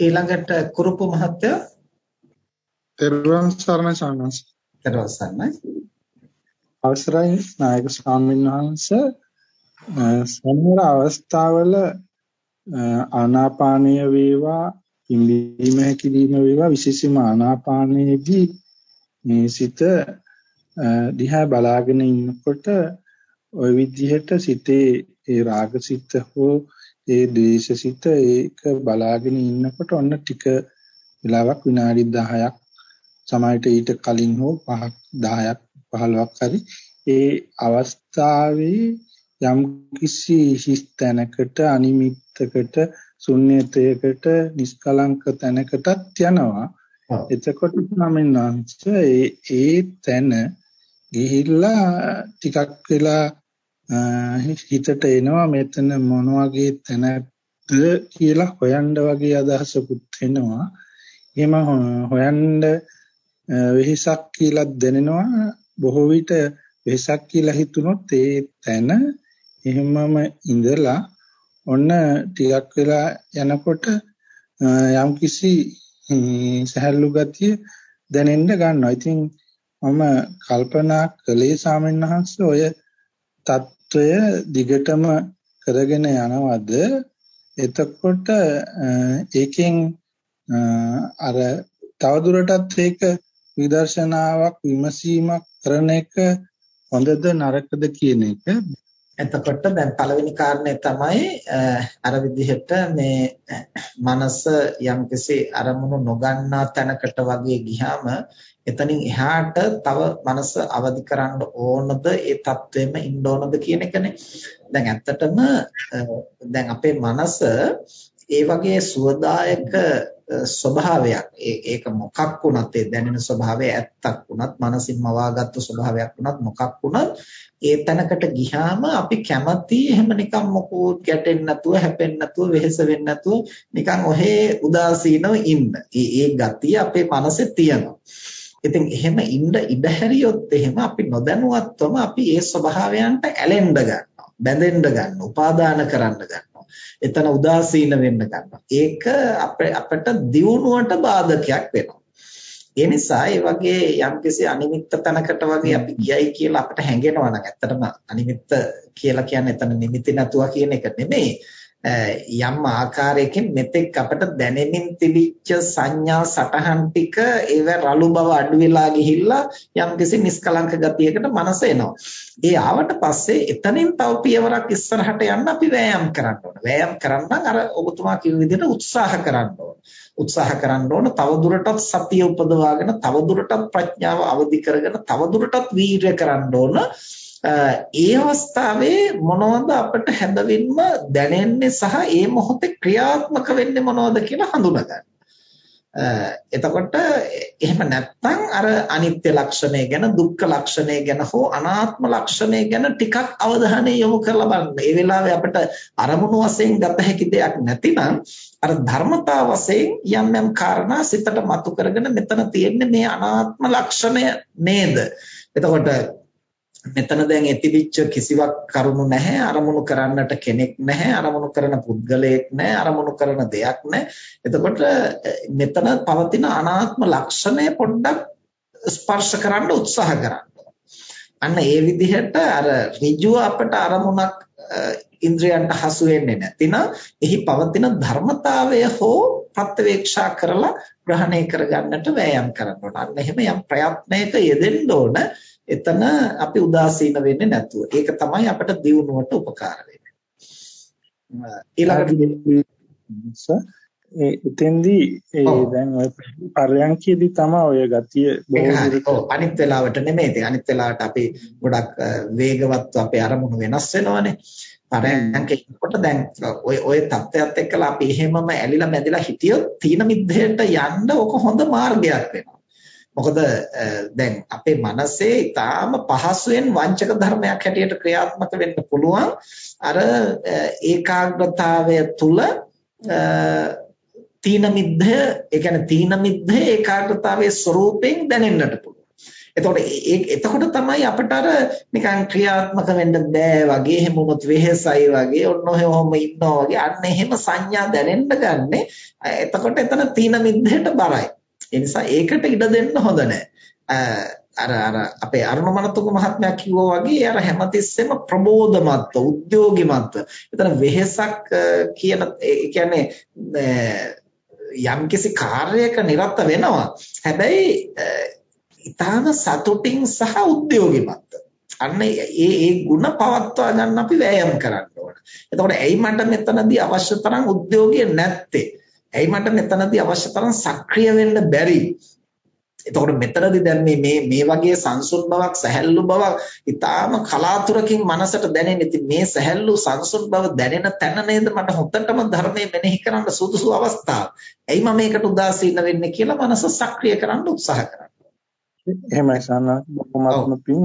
ඊළඟට කුරුපු මහත්තයා තෙරුවන් සරණයි සානස්. තෙරුවන් සරණයි. අවසරයි නායක ස්වාමීන් වහන්සේ සමහර අවස්ථාවල ආනාපානීය වේවා ඉඳීම හැකිලිම වේවා විශේෂයෙන්ම ආනාපානයේදී මේ සිත දිහා බලාගෙන ඉන්නකොට ওই විදිහට සිතේ ඒ රාගසිත හෝ ඒ ද්වේෂසිත ඒක බලාගෙන ඉන්නකොට ඔන්න ටික වෙලාවක් විනාඩි 10ක් සමහරට ඊට කලින් හෝ 5ක් 10ක් 15ක් හරි ඒ අවස්ථාවේ යම් කිසි හිස්තැනකට අනිමිත්තකට ශුන්‍යතයකට නිස්කලංක තැනකටත් යනවා. එතකොට නම් ඒ ඒ තැන ගිහිල්ලා ටිකක් වෙලා හිතට එනවා මෙතන මොන වගේ තැනක්ද කියලා හොයන්න වගේ අදහසකුත් එනවා. එහෙම හොයන්න වෙහසක් කියලා දැනෙනවා. බොහෝ විට වෙහසක් කියලා හිතුනොත් ඒ තැන එහෙමම ඉඳලා ඔන්න ටිකක් වෙලා යනකොට යම්කිසි සහැල්ලු ගතිය දැනෙන්න ගන්නවා. ඉතින් මම කල්පනා කළේ සාමෙන් වහන්සේ ඔය తত্ত্বය දිගටම කරගෙන යනවද? එතකොට ඒකෙන් අර තවදුරටත් ඒක විදර්ශනාවක් විමසීමක් කරන එක හොඳද නරකද කියන එක එතකොට දැන් පළවෙනි කාරණය තමයි අර විදිහට මේ මනස යම්කිසි අරමුණු නොගන්නා තැනකට වගේ ගියාම එතනින් එහාට තව මනස අවදි කරන්න ඕනද ඒ தත්වෙම ඉන්න ඕනද කියන එකනේ. දැන් ඇත්තටම දැන් අපේ මනස ඒ වගේ සුවදායක ස්වභාවයක් ඒක මොකක් වුණත් ඒ දැනෙන ස්වභාවය ඇත්තක් වුණත් මනසින් මවාගත්තු ස්වභාවයක් වුණත් මොකක් වුණත් ඒ තැනකට ගියාම අපි කැමති එහෙම නිකන් මොකෝ ගැටෙන්නේ නැතුව හැපෙන්නේ නැතුව වෙහෙස වෙන්නේ නැතුව නිකන් ඔහේ උදාසීනව ඉන්න. ඒ ඒ ගතිය අපේ මනසේ තියෙනවා. ඉතින් එහෙම ඉන්න ඉඩ හැරියොත් එහෙම අපි නොදැනුවත්වම අපි ඒ ස්වභාවයන්ට ඇලෙන්න ගන්නවා. බැඳෙන්න ගන්නවා. උපාදාන කරන්න ගන්නවා. එතන උදාසීන වෙන්න ගන්නවා. ඒක අපට දියුණුවට බාධකයක් වෙනවා. ඒ නිසා ඒ වගේ යම්කිසි අනිමිත්ත තැනකට වගේ අපි ගියයි කියලා අපිට හැඟෙනවා නම් ඇත්තටම අනිමිත්ත කියලා කියන්නේ එතන නිමිති නැතුව කියන එක නෙමෙයි. යම් ආකාරයකින් මෙතෙක් අපට දැනෙමින් තිබිච්ච සංඥා සටහන් ටික ඒව රළු බව අඩු වෙලා ගිහිල්ලා යම්කිසි නිස්කලංක ගතියකට මනස එනවා. ඒ ආවට පස්සේ එතනින් තව පියවරක් ඉස්සරහට යන්න අපි වෑයම් කරන්න ඕන. වෑයම් කරන්න අර ඔබතුමා කිව්ව විදිහට උත්සාහ කරන්න ඕන. උත්සාහ කරන්න ඕන තවදුරටත් සතිය උපදවාගෙන තවදුරටත් ප්‍රඥාව අවදි කරගෙන තවදුරටත් වීර්ය කරන්න ඕන. ඒ අවස්ථාවේ මොනවද අපිට හැදවින්ම දැනෙන්නේ සහ ඒ මොහොතේ ක්‍රියාත්මක වෙන්නේ මොනවද කියලා හඳුනගන්න. එතකොට එහෙම නැත්නම් අර අනිත්‍ය ලක්ෂණය ගැන දුක්ඛ ලක්ෂණය ගැන හෝ අනාත්ම ලක්ෂණය ගැන ටිකක් අවධානය යොමු කරලා බලන්න. ඒ වෙලාවේ අපිට අරමුණු වශයෙන් ගත හැකි දෙයක් නැතිනම් අර ධර්මතා වශයෙන් යම් යම් කාරණා සිතට මතු කරගෙන මෙතන තියෙන්නේ මේ අනාත්ම ලක්ෂණය නේද? එතකොට මෙතන දැන් එතිවිච්ච කිසිවක් කරුණු නැහැ අරමුණු කරන්නට කෙනෙක් නැහැ අරමුණු කරන පුද්ගලයෙක් නැහැ අරමුණු කරන දෙයක් නැහැ. එතකොට මෙතන පවතින අනාත්ම ලක්ෂණය පොඩ්ඩක් ස්පර්ශ කරන්න උත්සාහ කරන්න. අන්න ඒ විදිහට අර ඍජුව අපට අරමුණක් ඉන්ද්‍රයන්ට හසු වෙන්නේ නැතිනම් එහි පවතින ධර්මතාවය හෝ ප්‍රත්‍යවේක්ෂා කරලා ග්‍රහණය කරගන්නට වෑයම් කරන්න ඕන. අන්න එහෙම යම් ප්‍රයත්නයක යෙදෙන්න ඕන. එතන අපි උදාසීන වෙන්නේ නැතුව. ඒක තමයි අපට දියුණුවට උපකාර වෙන්නේ. ඊළඟට ඒ එතෙන්දී ඒ දැන් ඔය පරයන්කේදී තමයි ඔය ගතිය බොහෝ අනිත් වෙලාවට නෙමෙයි. ඉතින් අනිත් වෙලාවට අපි ගොඩක් වේගවත්ව අපේ අරමුණු වෙනස් වෙනවනේ. පරයන්කේකොට දැන් ඔය ඔය தත්ත්වයක් එක්කලා අපි එහෙමම ඇලිලා මැදිලා හිටියොත් තීන මිද්දේට යන්න ඕක හොඳ මාර්ගයක් වෙනවා. මොකද දැන් අපේ මනසේ ඊටාම පහසුවෙන් වංචක ධර්මයක් හැටියට ක්‍රියාත්මක වෙන්න පුළුවන් අර ඒකාග්‍රතාවය තුල තීන මිද්ධය ඒ කියන්නේ තීන මිද්ධය ඒකාග්‍රතාවයේ ස්වરૂපයෙන් දැනෙන්නට පුළුවන්. එතකොට ඒ එතකොට තමයි අපට අර නිකන් ක්‍රියාත්මක වෙන්න බෑ වගේ එහෙම වුණොත් වෙහෙසයි වගේ ඔන්න ඔහොම ඉන්නවා වගේ අන්න එහෙම සංඥා දැනෙන්න ගන්නෙ එතකොට එතන තීන මිද්දේට බරයි. ඒ නිසා ඒකට ඉඩ දෙන්න හොඳ නැහැ. අර අර අපේ අරුණ මනතුංග මහත්මයා කිව්වා වගේ අර හැමතිස්සෙම ප්‍රබෝධමත්ව උද්‍යෝගිමත්ව එතන වෙහෙසක් කියන ඒ කියන්නේ යම්කිසි කාර්යයක නිරත වෙනවා හැබැයි ඊටාම සතුටින් සහ උද්‍යෝගිමත්ව අන්න ඒ ඒ ಗುಣ පවත්වා ගන්න අපි වෑයම් කරන්න ඕන. එතකොට ඇයි මට මෙතනදී අවශ්‍ය තරම් උද්‍යෝගය නැත්තේ? ඇයි මට මෙතනදී අවශ්‍ය තරම් සක්‍රිය වෙන්න බැරි? එතකොට මෙතනදී දැන් මේ මේ මේ වගේ සංසුන් බවක් සැහැල්ලු බවක් ඊටාම කලාතුරකින් මනසට දැනෙන. ඉතින් මේ සැහැල්ලු සංසුන් බව දැනෙන තැන නේද මට හොඳටම ධර්මයේ මෙනෙහි කරන්න සුදුසු අවස්ථාව. එයි මම මේකට උදාසීන වෙන්නේ කියලා මනස සක්‍රිය කරන්න උත්සාහ කරනවා. එහෙමයි සන්න බොහොමත්ම පිං